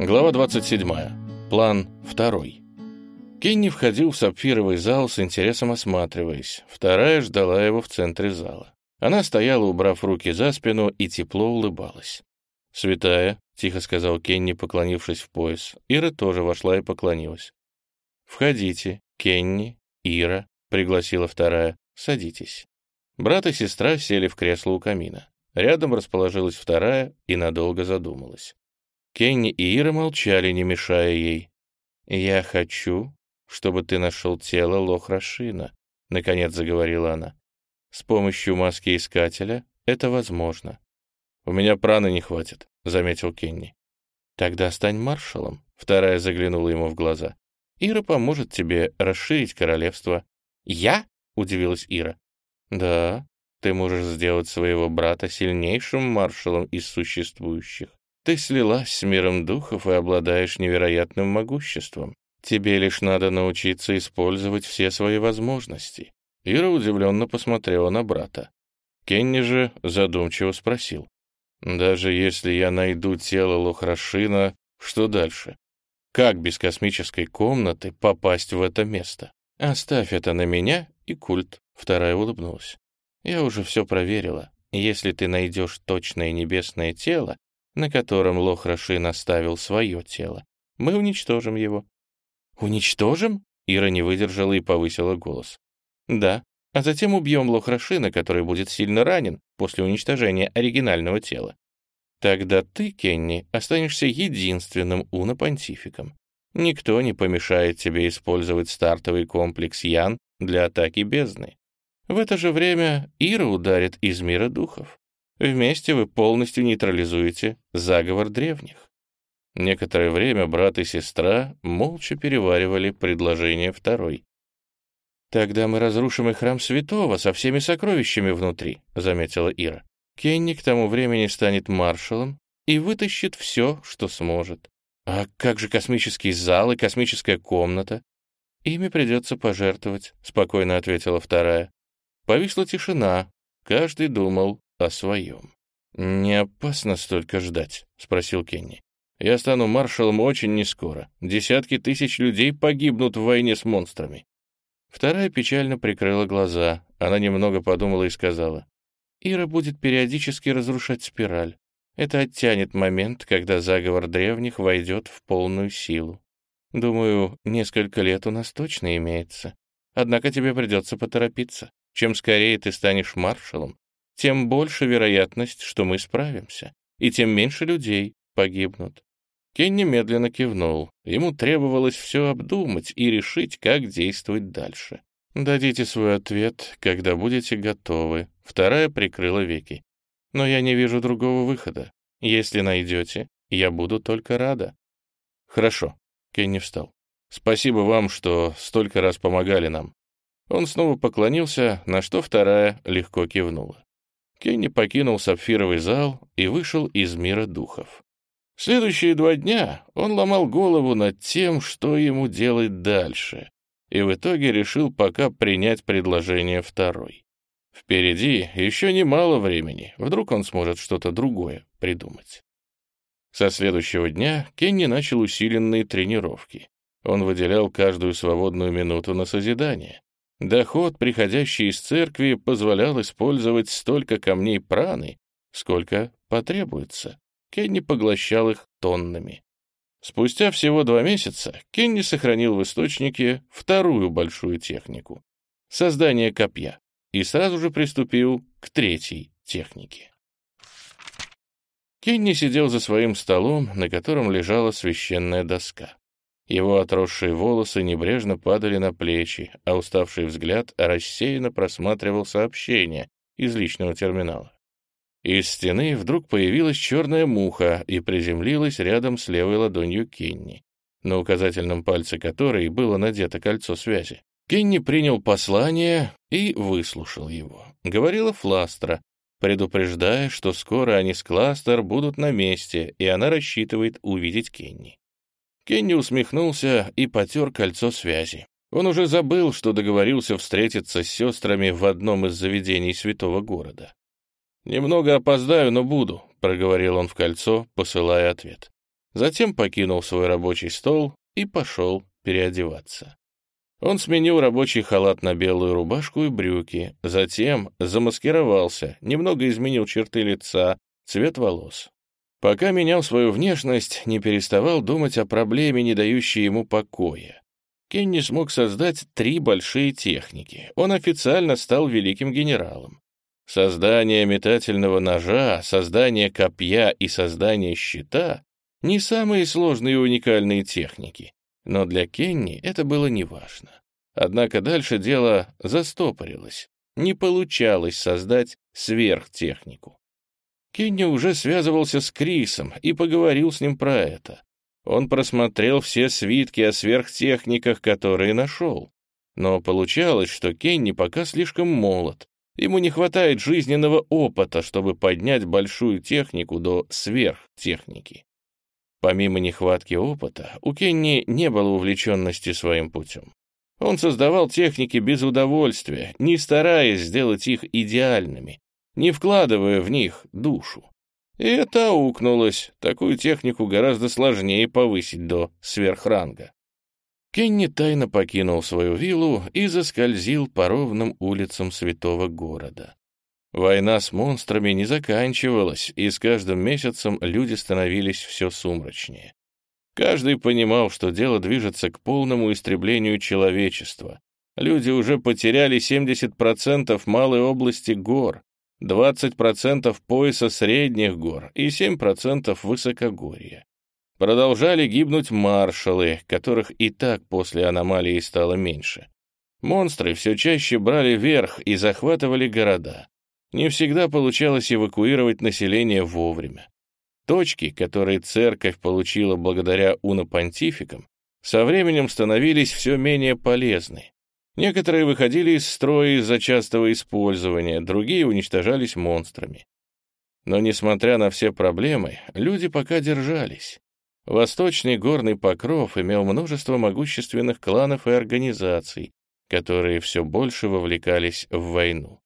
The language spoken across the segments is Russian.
Глава 27. План второй. Кенни входил в сапфировый зал с интересом осматриваясь. Вторая ждала его в центре зала. Она стояла, убрав руки за спину, и тепло улыбалась. «Святая», — тихо сказал Кенни, поклонившись в пояс. Ира тоже вошла и поклонилась. «Входите, Кенни, Ира», — пригласила вторая. «Садитесь». Брат и сестра сели в кресло у камина. Рядом расположилась вторая и надолго задумалась. Кенни и Ира молчали, не мешая ей. «Я хочу, чтобы ты нашел тело Лохрашина», — наконец заговорила она. «С помощью маски искателя это возможно». «У меня праны не хватит», — заметил Кенни. «Тогда стань маршалом», — вторая заглянула ему в глаза. «Ира поможет тебе расширить королевство». «Я?» — удивилась Ира. «Да, ты можешь сделать своего брата сильнейшим маршалом из существующих. Ты слилась с миром духов и обладаешь невероятным могуществом. Тебе лишь надо научиться использовать все свои возможности». Ира удивленно посмотрела на брата. Кенни же задумчиво спросил. «Даже если я найду тело Лохрашина, что дальше? Как без космической комнаты попасть в это место? Оставь это на меня и культ», — вторая улыбнулась. «Я уже все проверила. Если ты найдешь точное небесное тело, на котором Лохрашин оставил свое тело. Мы уничтожим его». «Уничтожим?» — Ира не выдержала и повысила голос. «Да, а затем убьем Лохрашина, который будет сильно ранен после уничтожения оригинального тела. Тогда ты, Кенни, останешься единственным уно-понтификом. Никто не помешает тебе использовать стартовый комплекс Ян для атаки бездны. В это же время Ира ударит из мира духов. Вместе вы полностью нейтрализуете заговор древних. Некоторое время брат и сестра молча переваривали предложение второй. «Тогда мы разрушим и храм святого со всеми сокровищами внутри», — заметила Ира. «Кенни к тому времени станет маршалом и вытащит все, что сможет. А как же космический зал и космическая комната?» «Ими придется пожертвовать», — спокойно ответила вторая. Повисла тишина. Каждый думал о своем. «Не опасно столько ждать?» — спросил Кенни. «Я стану маршалом очень нескоро. Десятки тысяч людей погибнут в войне с монстрами». Вторая печально прикрыла глаза. Она немного подумала и сказала. «Ира будет периодически разрушать спираль. Это оттянет момент, когда заговор древних войдет в полную силу. Думаю, несколько лет у нас точно имеется. Однако тебе придется поторопиться. Чем скорее ты станешь маршалом, тем больше вероятность, что мы справимся, и тем меньше людей погибнут. Кенни медленно кивнул. Ему требовалось все обдумать и решить, как действовать дальше. «Дадите свой ответ, когда будете готовы». Вторая прикрыла веки. «Но я не вижу другого выхода. Если найдете, я буду только рада». «Хорошо», — Кенни встал. «Спасибо вам, что столько раз помогали нам». Он снова поклонился, на что вторая легко кивнула. Кенни покинул сапфировый зал и вышел из мира духов. Следующие два дня он ломал голову над тем, что ему делать дальше, и в итоге решил пока принять предложение второй. Впереди еще немало времени, вдруг он сможет что-то другое придумать. Со следующего дня Кенни начал усиленные тренировки. Он выделял каждую свободную минуту на созидание. Доход, приходящий из церкви, позволял использовать столько камней праны, сколько потребуется. Кенни поглощал их тоннами. Спустя всего два месяца Кенни сохранил в источнике вторую большую технику — создание копья, и сразу же приступил к третьей технике. Кенни сидел за своим столом, на котором лежала священная доска. Его отросшие волосы небрежно падали на плечи, а уставший взгляд рассеянно просматривал сообщения из личного терминала. Из стены вдруг появилась черная муха и приземлилась рядом с левой ладонью Кенни, на указательном пальце которой было надето кольцо связи. Кенни принял послание и выслушал его. Говорила Фластра, предупреждая, что скоро они с Кластер будут на месте, и она рассчитывает увидеть Кенни. Кенни усмехнулся и потер кольцо связи. Он уже забыл, что договорился встретиться с сестрами в одном из заведений святого города. «Немного опоздаю, но буду», — проговорил он в кольцо, посылая ответ. затем покинул свой рабочий стол и пошел переодеваться. Он сменил рабочий халат на белую рубашку и брюки, затем замаскировался, немного изменил черты лица, цвет волос. Пока менял свою внешность, не переставал думать о проблеме, не дающей ему покоя. Кенни смог создать три большие техники. Он официально стал великим генералом. Создание метательного ножа, создание копья и создание щита — не самые сложные и уникальные техники, но для Кенни это было неважно. Однако дальше дело застопорилось. Не получалось создать сверхтехнику. Кенни уже связывался с Крисом и поговорил с ним про это. Он просмотрел все свитки о сверхтехниках, которые нашел. Но получалось, что Кенни пока слишком молод, Ему не хватает жизненного опыта, чтобы поднять большую технику до сверхтехники. Помимо нехватки опыта, у Кенни не было увлеченности своим путем. Он создавал техники без удовольствия, не стараясь сделать их идеальными, не вкладывая в них душу. И это аукнулось. Такую технику гораздо сложнее повысить до сверхранга. Кенни тайно покинул свою виллу и заскользил по ровным улицам святого города. Война с монстрами не заканчивалась, и с каждым месяцем люди становились все сумрачнее. Каждый понимал, что дело движется к полному истреблению человечества. Люди уже потеряли 70% малой области гор, 20% пояса средних гор и 7% высокогорья. Продолжали гибнуть маршалы, которых и так после аномалии стало меньше. Монстры все чаще брали верх и захватывали города. Не всегда получалось эвакуировать население вовремя. Точки, которые церковь получила благодаря унопонтификам, со временем становились все менее полезны. Некоторые выходили из строя из-за частого использования, другие уничтожались монстрами. Но, несмотря на все проблемы, люди пока держались. Восточный горный покров имел множество могущественных кланов и организаций, которые все больше вовлекались в войну.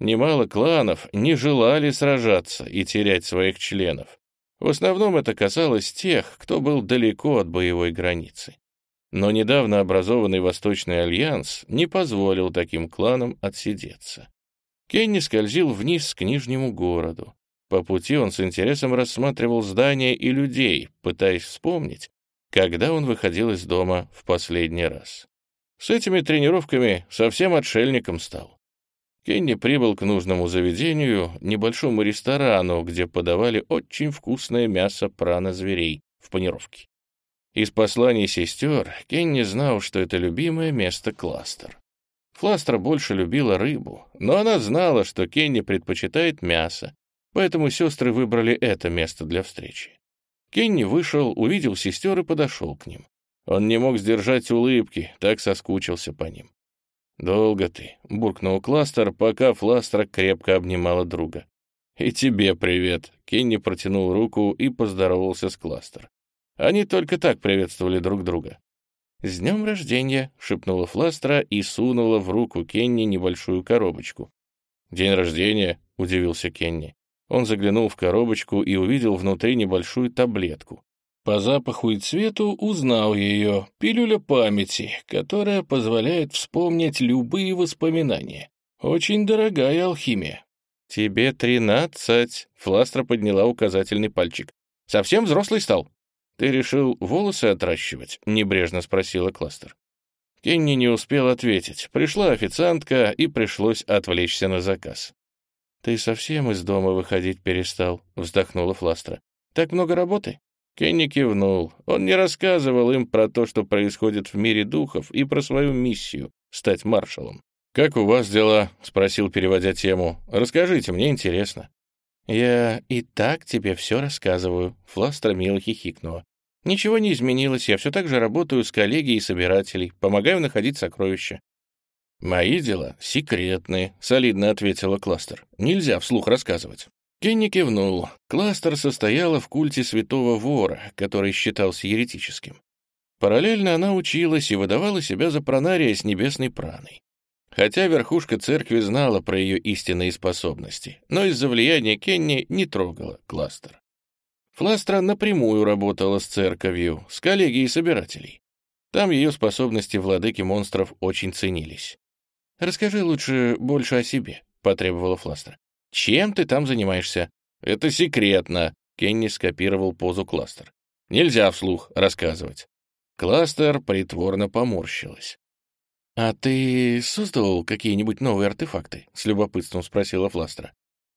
Немало кланов не желали сражаться и терять своих членов. В основном это касалось тех, кто был далеко от боевой границы. Но недавно образованный Восточный Альянс не позволил таким кланам отсидеться. Кенни скользил вниз к Нижнему городу. По пути он с интересом рассматривал здания и людей, пытаясь вспомнить, когда он выходил из дома в последний раз. С этими тренировками совсем отшельником стал. Кенни прибыл к нужному заведению, небольшому ресторану, где подавали очень вкусное мясо прана-зверей в панировке. Из посланий сестер Кенни знал, что это любимое место Кластер. Фластер больше любила рыбу, но она знала, что Кенни предпочитает мясо, Поэтому сестры выбрали это место для встречи. Кенни вышел, увидел сестер и подошел к ним. Он не мог сдержать улыбки, так соскучился по ним. «Долго ты», — буркнул Кластер, пока Фластер крепко обнимала друга. «И тебе привет», — Кенни протянул руку и поздоровался с Кластер. Они только так приветствовали друг друга. «С днем рождения!» — шепнула Фластера и сунула в руку Кенни небольшую коробочку. «День рождения?» — удивился Кенни. Он заглянул в коробочку и увидел внутри небольшую таблетку. По запаху и цвету узнал ее, пилюля памяти, которая позволяет вспомнить любые воспоминания. Очень дорогая алхимия. «Тебе тринадцать», — Фластра подняла указательный пальчик. «Совсем взрослый стал?» «Ты решил волосы отращивать?» — небрежно спросила Кластер. Кенни не успел ответить. Пришла официантка, и пришлось отвлечься на заказ. «Ты совсем из дома выходить перестал», — вздохнула Фластра. «Так много работы?» Кенни кивнул. Он не рассказывал им про то, что происходит в мире духов, и про свою миссию — стать маршалом. «Как у вас дела?» — спросил, переводя тему. «Расскажите, мне интересно». «Я и так тебе все рассказываю», — Фластра мило хихикнула. «Ничего не изменилось, я все так же работаю с коллегией собирателей, помогаю находить сокровища. «Мои дела секретные», — солидно ответила Кластер. «Нельзя вслух рассказывать». Кенни кивнул. Кластер состояла в культе святого вора, который считался еретическим. Параллельно она училась и выдавала себя за пронария с небесной праной. Хотя верхушка церкви знала про ее истинные способности, но из-за влияния Кенни не трогала Кластер. Фластра напрямую работала с церковью, с коллегией собирателей. Там ее способности владыки монстров очень ценились. «Расскажи лучше больше о себе», — потребовала Фластра. «Чем ты там занимаешься?» «Это секретно», — Кенни скопировал позу Кластер. «Нельзя вслух рассказывать». Кластер притворно поморщилась. «А ты создал какие-нибудь новые артефакты?» — с любопытством спросила Фластра.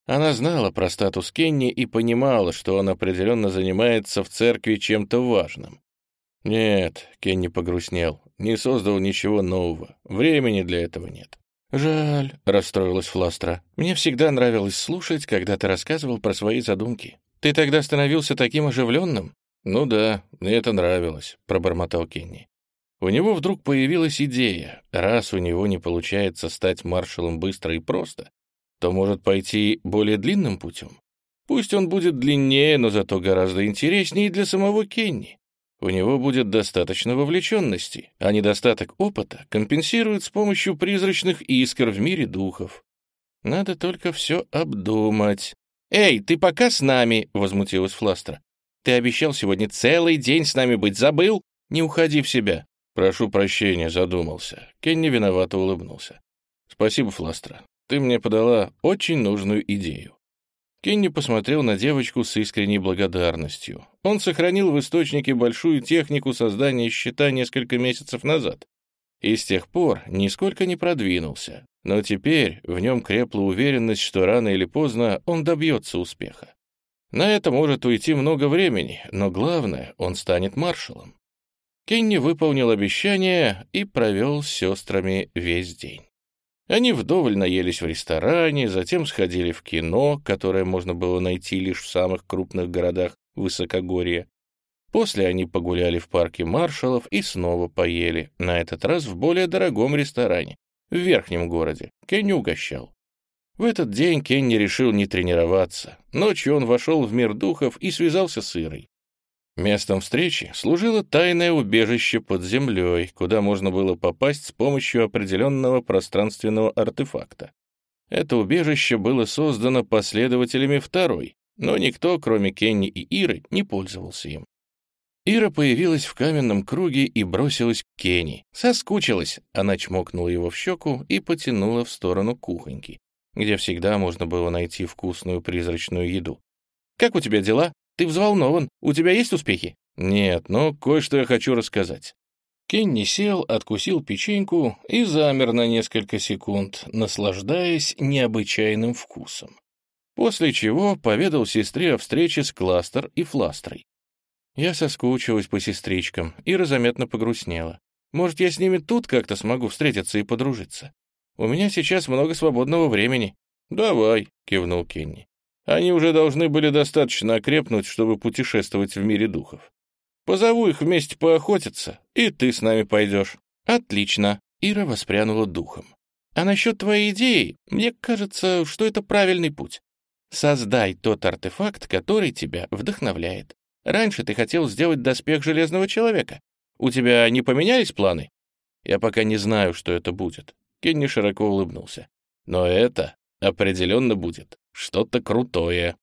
Она знала про статус Кенни и понимала, что он определенно занимается в церкви чем-то важным. «Нет», — Кенни погрустнел, — «не создал ничего нового. Времени для этого нет». «Жаль», — расстроилась Фластра. «Мне всегда нравилось слушать, когда ты рассказывал про свои задумки. Ты тогда становился таким оживленным?» «Ну да, мне это нравилось», — пробормотал Кенни. У него вдруг появилась идея. Раз у него не получается стать маршалом быстро и просто, то может пойти более длинным путем. Пусть он будет длиннее, но зато гораздо интереснее для самого Кенни. У него будет достаточно вовлеченности, а недостаток опыта компенсирует с помощью призрачных искр в мире духов. Надо только все обдумать. «Эй, ты пока с нами!» — возмутилась Фластер. «Ты обещал сегодня целый день с нами быть, забыл? Не уходи в себя!» «Прошу прощения, задумался». Кенни виновато улыбнулся. «Спасибо, Фластра. Ты мне подала очень нужную идею». Кенни посмотрел на девочку с искренней благодарностью. Он сохранил в источнике большую технику создания щита несколько месяцев назад. И с тех пор нисколько не продвинулся. Но теперь в нем крепла уверенность, что рано или поздно он добьется успеха. На это может уйти много времени, но главное, он станет маршалом. Кенни выполнил обещание и провел с сестрами весь день. Они вдоволь наелись в ресторане, затем сходили в кино, которое можно было найти лишь в самых крупных городах Высокогорья. После они погуляли в парке маршалов и снова поели, на этот раз в более дорогом ресторане, в верхнем городе. Кенни угощал. В этот день Кенни решил не тренироваться. Ночью он вошел в мир духов и связался с Ирой. Местом встречи служило тайное убежище под землей, куда можно было попасть с помощью определенного пространственного артефакта. Это убежище было создано последователями второй, но никто, кроме Кенни и Иры, не пользовался им. Ира появилась в каменном круге и бросилась к Кенни. Соскучилась. Она чмокнула его в щеку и потянула в сторону кухоньки, где всегда можно было найти вкусную призрачную еду. «Как у тебя дела?» Ты взволнован. У тебя есть успехи?» «Нет, но кое-что я хочу рассказать». Кенни сел, откусил печеньку и замер на несколько секунд, наслаждаясь необычайным вкусом. После чего поведал сестре о встрече с Кластер и Фластрой. Я соскучилась по сестричкам, и разаметно погрустнела. Может, я с ними тут как-то смогу встретиться и подружиться? У меня сейчас много свободного времени. «Давай», — кивнул Кенни. Они уже должны были достаточно окрепнуть, чтобы путешествовать в мире духов. Позову их вместе поохотиться, и ты с нами пойдешь». «Отлично», — Ира воспрянула духом. «А насчет твоей идеи, мне кажется, что это правильный путь. Создай тот артефакт, который тебя вдохновляет. Раньше ты хотел сделать доспех Железного Человека. У тебя не поменялись планы?» «Я пока не знаю, что это будет». Кенни широко улыбнулся. «Но это определенно будет что-то крутое.